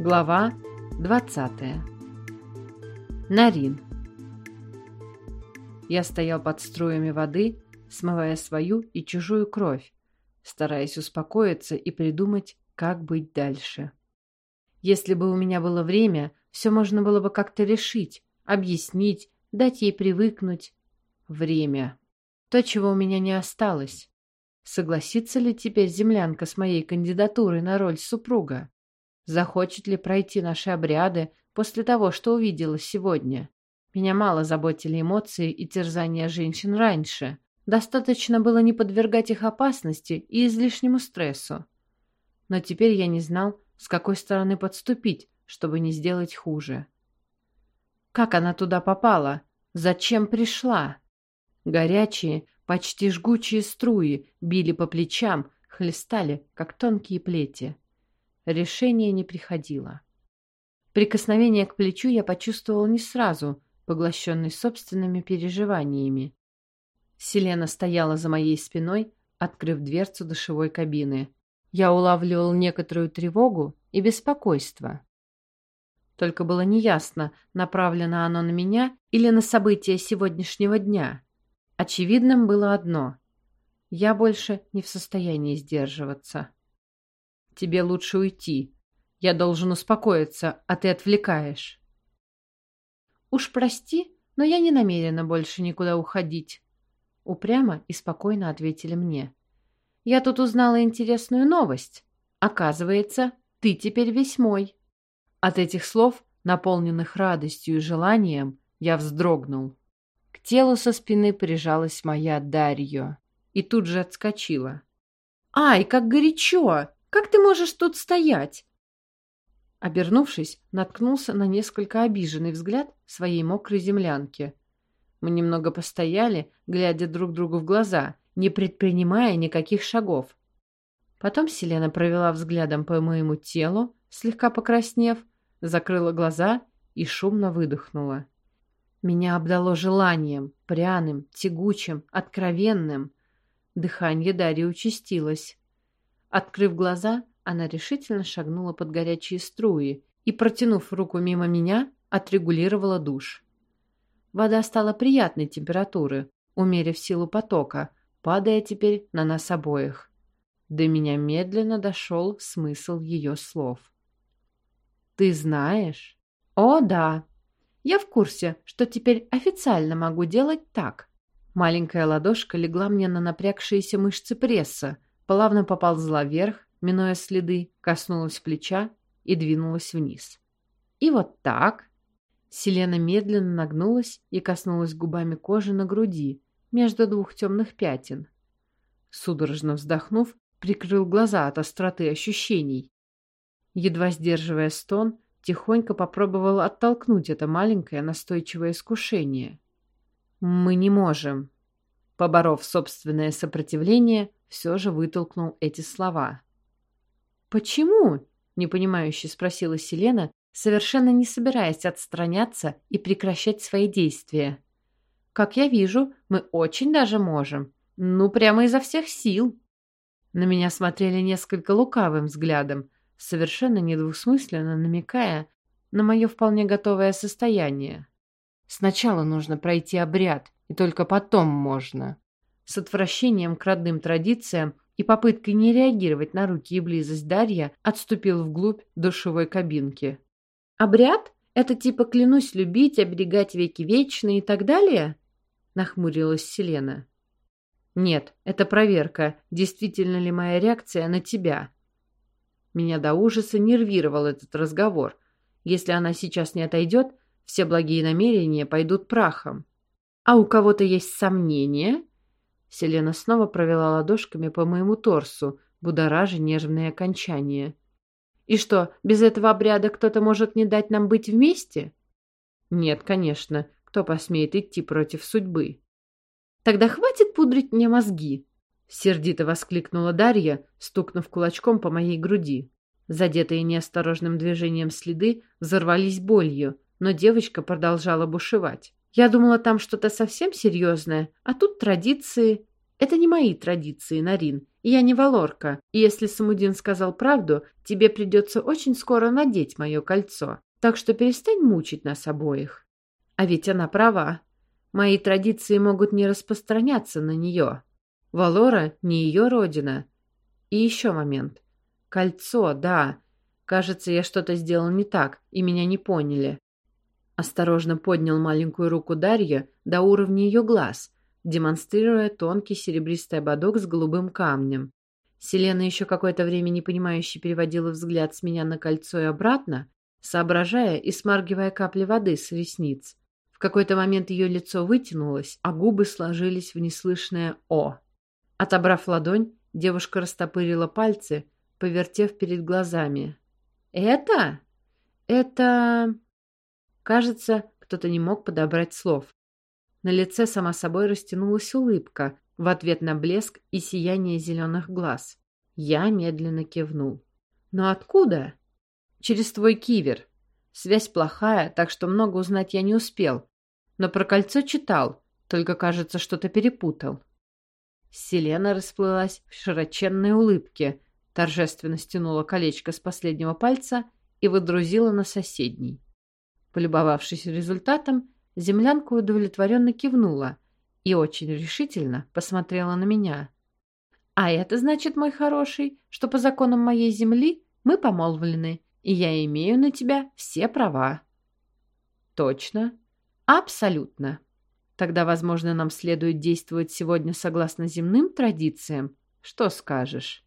Глава 20. Нарин. Я стоял под струями воды, смывая свою и чужую кровь, стараясь успокоиться и придумать, как быть дальше. Если бы у меня было время, все можно было бы как-то решить, объяснить, дать ей привыкнуть. Время. То, чего у меня не осталось. Согласится ли теперь землянка с моей кандидатурой на роль супруга? Захочет ли пройти наши обряды после того, что увидела сегодня? Меня мало заботили эмоции и терзания женщин раньше. Достаточно было не подвергать их опасности и излишнему стрессу. Но теперь я не знал, с какой стороны подступить, чтобы не сделать хуже. Как она туда попала? Зачем пришла? Горячие, почти жгучие струи били по плечам, хлестали, как тонкие плети. Решение не приходило. Прикосновение к плечу я почувствовал не сразу, поглощенный собственными переживаниями. Селена стояла за моей спиной, открыв дверцу душевой кабины. Я улавливал некоторую тревогу и беспокойство. Только было неясно, направлено оно на меня или на события сегодняшнего дня. Очевидным было одно — я больше не в состоянии сдерживаться. Тебе лучше уйти. Я должен успокоиться, а ты отвлекаешь. Уж прости, но я не намерена больше никуда уходить. Упрямо и спокойно ответили мне. Я тут узнала интересную новость. Оказывается, ты теперь весь мой. От этих слов, наполненных радостью и желанием, я вздрогнул. К телу со спины прижалась моя Дарья и тут же отскочила. «Ай, как горячо! Как ты можешь тут стоять?» Обернувшись, наткнулся на несколько обиженный взгляд своей мокрой землянки. Мы немного постояли, глядя друг другу в глаза, не предпринимая никаких шагов. Потом Селена провела взглядом по моему телу, слегка покраснев, закрыла глаза и шумно выдохнула. Меня обдало желанием, пряным, тягучим, откровенным. Дыхание Дарьи участилось. Открыв глаза, она решительно шагнула под горячие струи и, протянув руку мимо меня, отрегулировала душ. Вода стала приятной температуры, умерив силу потока, падая теперь на нас обоих. До меня медленно дошел смысл ее слов. «Ты знаешь?» «О, да. Я в курсе, что теперь официально могу делать так». Маленькая ладошка легла мне на напрягшиеся мышцы пресса, плавно поползла вверх, минуя следы, коснулась плеча и двинулась вниз. И вот так. Селена медленно нагнулась и коснулась губами кожи на груди, между двух темных пятен. Судорожно вздохнув, прикрыл глаза от остроты ощущений. Едва сдерживая стон, тихонько попробовал оттолкнуть это маленькое настойчивое искушение. «Мы не можем», Поборов собственное сопротивление, все же вытолкнул эти слова. «Почему?» — непонимающе спросила Селена, совершенно не собираясь отстраняться и прекращать свои действия. «Как я вижу, мы очень даже можем. Ну, прямо изо всех сил». На меня смотрели несколько лукавым взглядом, совершенно недвусмысленно намекая на мое вполне готовое состояние. Сначала нужно пройти обряд, и только потом можно. С отвращением к родным традициям и попыткой не реагировать на руки и близость Дарья отступил вглубь душевой кабинки. «Обряд? Это типа клянусь любить, оберегать веки вечные и так далее?» — нахмурилась Селена. «Нет, это проверка, действительно ли моя реакция на тебя». Меня до ужаса нервировал этот разговор. Если она сейчас не отойдет, все благие намерения пойдут прахом. «А у кого-то есть сомнения?» Селена снова провела ладошками по моему торсу, будоража нервные окончания. «И что, без этого обряда кто-то может не дать нам быть вместе?» «Нет, конечно. Кто посмеет идти против судьбы?» «Тогда хватит пудрить мне мозги!» Сердито воскликнула Дарья, стукнув кулачком по моей груди. Задетые неосторожным движением следы взорвались болью, но девочка продолжала бушевать. Я думала, там что-то совсем серьезное, а тут традиции. Это не мои традиции, Нарин. Я не Валорка, и если Самудин сказал правду, тебе придется очень скоро надеть мое кольцо. Так что перестань мучить нас обоих. А ведь она права. Мои традиции могут не распространяться на нее. Валора не ее родина. И еще момент. Кольцо, да. Кажется, я что-то сделал не так, и меня не поняли. Осторожно поднял маленькую руку Дарья до уровня ее глаз, демонстрируя тонкий серебристый ободок с голубым камнем. Селена еще какое-то время непонимающе переводила взгляд с меня на кольцо и обратно, соображая и смаргивая капли воды с ресниц. В какой-то момент ее лицо вытянулось, а губы сложились в неслышное «О». Отобрав ладонь, девушка растопырила пальцы, повертев перед глазами. «Это? Это...» Кажется, кто-то не мог подобрать слов. На лице сама собой растянулась улыбка в ответ на блеск и сияние зеленых глаз. Я медленно кивнул. «Но откуда?» «Через твой кивер. Связь плохая, так что много узнать я не успел. Но про кольцо читал, только, кажется, что-то перепутал». Селена расплылась в широченной улыбке, торжественно стянула колечко с последнего пальца и выдрузила на соседний. Полюбовавшись результатом, землянка удовлетворенно кивнула и очень решительно посмотрела на меня. «А это значит, мой хороший, что по законам моей земли мы помолвлены, и я имею на тебя все права». «Точно?» «Абсолютно. Тогда, возможно, нам следует действовать сегодня согласно земным традициям. Что скажешь?»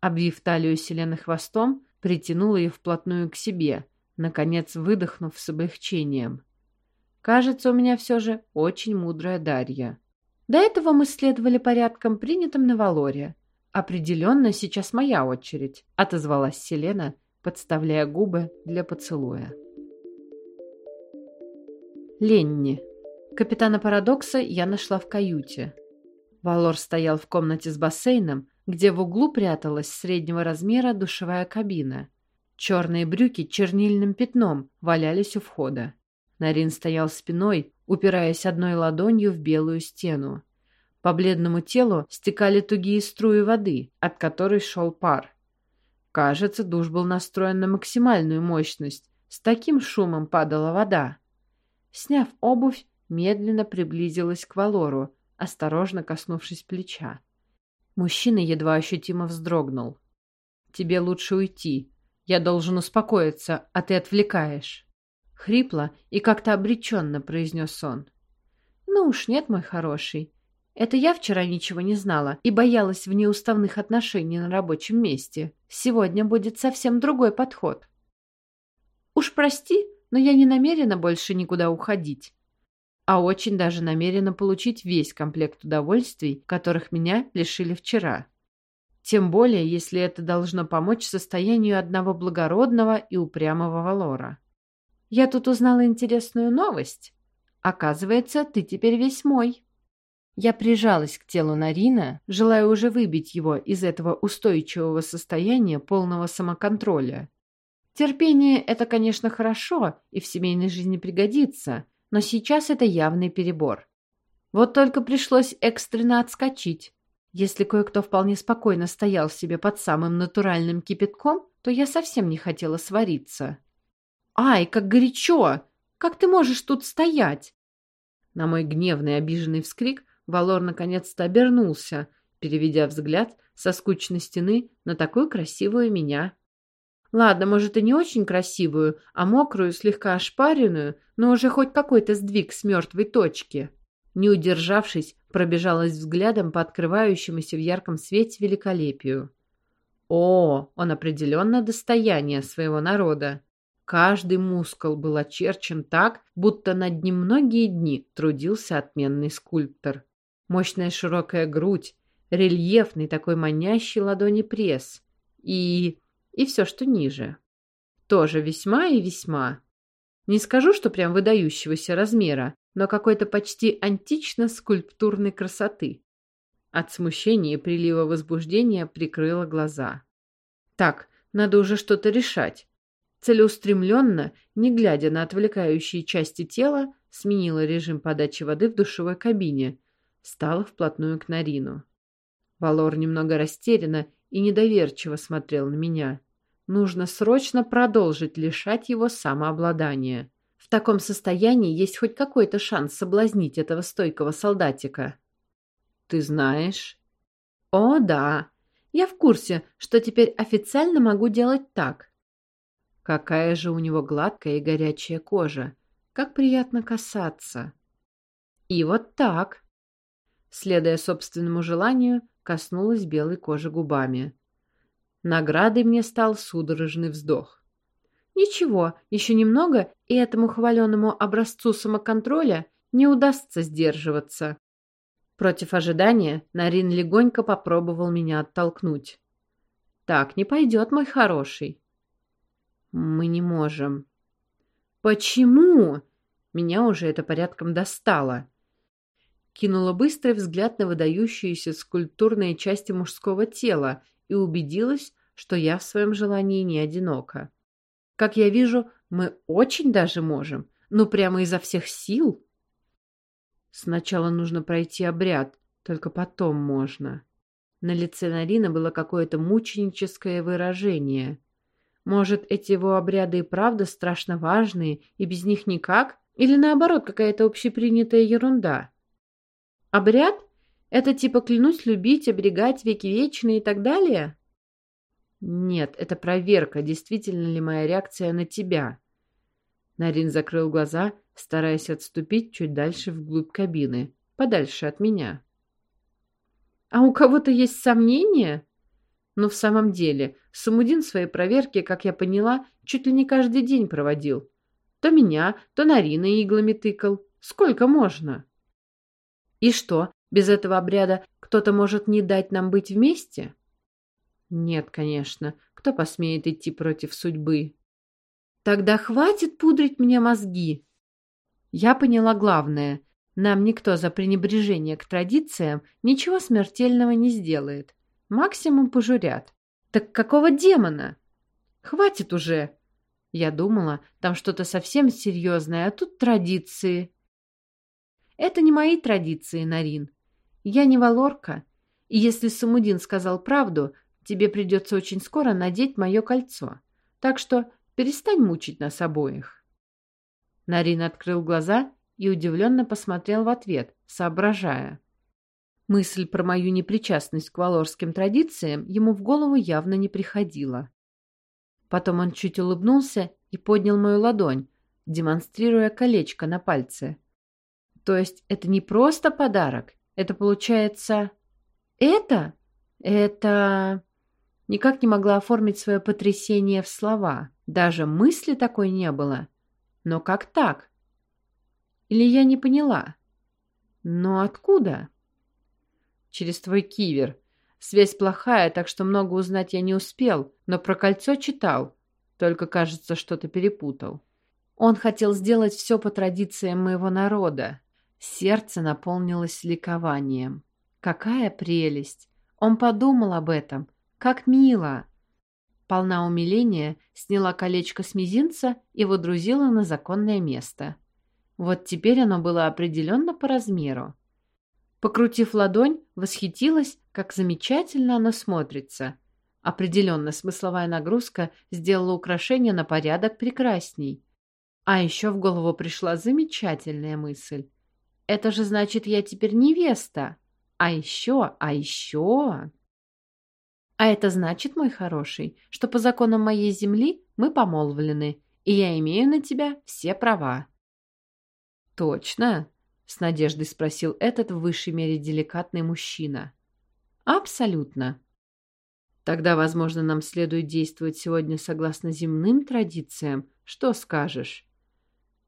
Обвив талию Селены хвостом, притянула ее вплотную к себе – наконец выдохнув с облегчением. Кажется, у меня все же очень мудрая Дарья. До этого мы следовали порядкам, принятым на Валоре. Определенно, сейчас моя очередь, отозвалась Селена, подставляя губы для поцелуя. Ленни. Капитана Парадокса я нашла в каюте. Валор стоял в комнате с бассейном, где в углу пряталась среднего размера душевая кабина. Черные брюки чернильным пятном валялись у входа. Нарин стоял спиной, упираясь одной ладонью в белую стену. По бледному телу стекали тугие струи воды, от которой шел пар. Кажется, душ был настроен на максимальную мощность. С таким шумом падала вода. Сняв обувь, медленно приблизилась к Валору, осторожно коснувшись плеча. Мужчина едва ощутимо вздрогнул. «Тебе лучше уйти», я должен успокоиться, а ты отвлекаешь. Хрипло и как-то обреченно произнес он. Ну уж нет, мой хороший. Это я вчера ничего не знала и боялась внеуставных отношений на рабочем месте. Сегодня будет совсем другой подход. Уж прости, но я не намерена больше никуда уходить. А очень даже намерена получить весь комплект удовольствий, которых меня лишили вчера. Тем более, если это должно помочь состоянию одного благородного и упрямого Валора. Я тут узнала интересную новость. Оказывается, ты теперь весь мой. Я прижалась к телу Нарина, желая уже выбить его из этого устойчивого состояния полного самоконтроля. Терпение — это, конечно, хорошо и в семейной жизни пригодится, но сейчас это явный перебор. Вот только пришлось экстренно отскочить, если кое-кто вполне спокойно стоял себе под самым натуральным кипятком, то я совсем не хотела свариться. «Ай, как горячо! Как ты можешь тут стоять?» На мой гневный обиженный вскрик Валор наконец-то обернулся, переведя взгляд со скучной стены на такую красивую меня. Ладно, может, и не очень красивую, а мокрую, слегка ошпаренную, но уже хоть какой-то сдвиг с мертвой точки. Не удержавшись, пробежалась взглядом по открывающемуся в ярком свете великолепию. О, он определенно достояние своего народа. Каждый мускул был очерчен так, будто над ним многие дни трудился отменный скульптор. Мощная широкая грудь, рельефный такой манящий ладони пресс и... и все, что ниже. Тоже весьма и весьма. Не скажу, что прям выдающегося размера, но какой-то почти антично-скульптурной красоты. От смущения и прилива возбуждения прикрыла глаза. Так, надо уже что-то решать. Целеустремленно, не глядя на отвлекающие части тела, сменила режим подачи воды в душевой кабине, Стала вплотную к Нарину. Валор немного растерянно и недоверчиво смотрел на меня. Нужно срочно продолжить лишать его самообладания. В таком состоянии есть хоть какой-то шанс соблазнить этого стойкого солдатика. «Ты знаешь?» «О, да. Я в курсе, что теперь официально могу делать так». Какая же у него гладкая и горячая кожа. Как приятно касаться. И вот так. Следуя собственному желанию, коснулась белой кожи губами. Наградой мне стал судорожный вздох. Ничего, еще немного, и этому хваленому образцу самоконтроля не удастся сдерживаться. Против ожидания Нарин легонько попробовал меня оттолкнуть. «Так не пойдет, мой хороший». «Мы не можем». «Почему?» Меня уже это порядком достало. Кинула быстрый взгляд на выдающиеся скульптурные части мужского тела и убедилась, что я в своем желании не одинока. Как я вижу, мы очень даже можем, ну прямо изо всех сил. Сначала нужно пройти обряд, только потом можно. На лице Нарина было какое-то мученическое выражение. Может, эти его обряды и правда страшно важные, и без них никак? Или наоборот, какая-то общепринятая ерунда? Обряд? Это типа клянусь любить, оберегать веки вечные и так далее? Нет, это проверка, действительно ли моя реакция на тебя. Нарин закрыл глаза, стараясь отступить чуть дальше вглубь кабины, подальше от меня. А у кого-то есть сомнения? Но в самом деле, Самудин свои проверки, как я поняла, чуть ли не каждый день проводил. То меня, то Нарина иглами тыкал. Сколько можно? И что, без этого обряда кто-то может не дать нам быть вместе? Нет, конечно. Кто посмеет идти против судьбы? Тогда хватит пудрить мне мозги. Я поняла главное. Нам никто за пренебрежение к традициям ничего смертельного не сделает. Максимум пожурят. Так какого демона? Хватит уже. Я думала, там что-то совсем серьезное, а тут традиции. Это не мои традиции, Нарин. Я не валорка. И если Самудин сказал правду, Тебе придется очень скоро надеть мое кольцо. Так что перестань мучить нас обоих». Нарин открыл глаза и удивленно посмотрел в ответ, соображая. Мысль про мою непричастность к валорским традициям ему в голову явно не приходила. Потом он чуть улыбнулся и поднял мою ладонь, демонстрируя колечко на пальце. То есть это не просто подарок, это получается... Это? Это... Никак не могла оформить свое потрясение в слова. Даже мысли такой не было. Но как так? Или я не поняла? Но откуда? Через твой кивер. Связь плохая, так что много узнать я не успел, но про кольцо читал. Только, кажется, что-то перепутал. Он хотел сделать все по традициям моего народа. Сердце наполнилось ликованием. Какая прелесть! Он подумал об этом, как мило!» Полна умиления, сняла колечко с мизинца и водрузила на законное место. Вот теперь оно было определенно по размеру. Покрутив ладонь, восхитилась, как замечательно оно смотрится. Определенно смысловая нагрузка сделала украшение на порядок прекрасней. А еще в голову пришла замечательная мысль. Это же значит, я теперь невеста. А еще, а еще... А это значит, мой хороший, что по законам моей земли мы помолвлены, и я имею на тебя все права. Точно? С надеждой спросил этот в высшей мере деликатный мужчина. Абсолютно. Тогда, возможно, нам следует действовать сегодня согласно земным традициям. Что скажешь?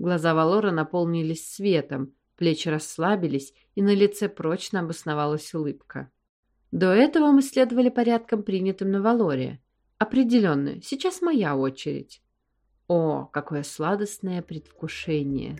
Глаза Валора наполнились светом, плечи расслабились, и на лице прочно обосновалась улыбка. До этого мы следовали порядкам, принятым на Валоре. Определенно, сейчас моя очередь. О, какое сладостное предвкушение!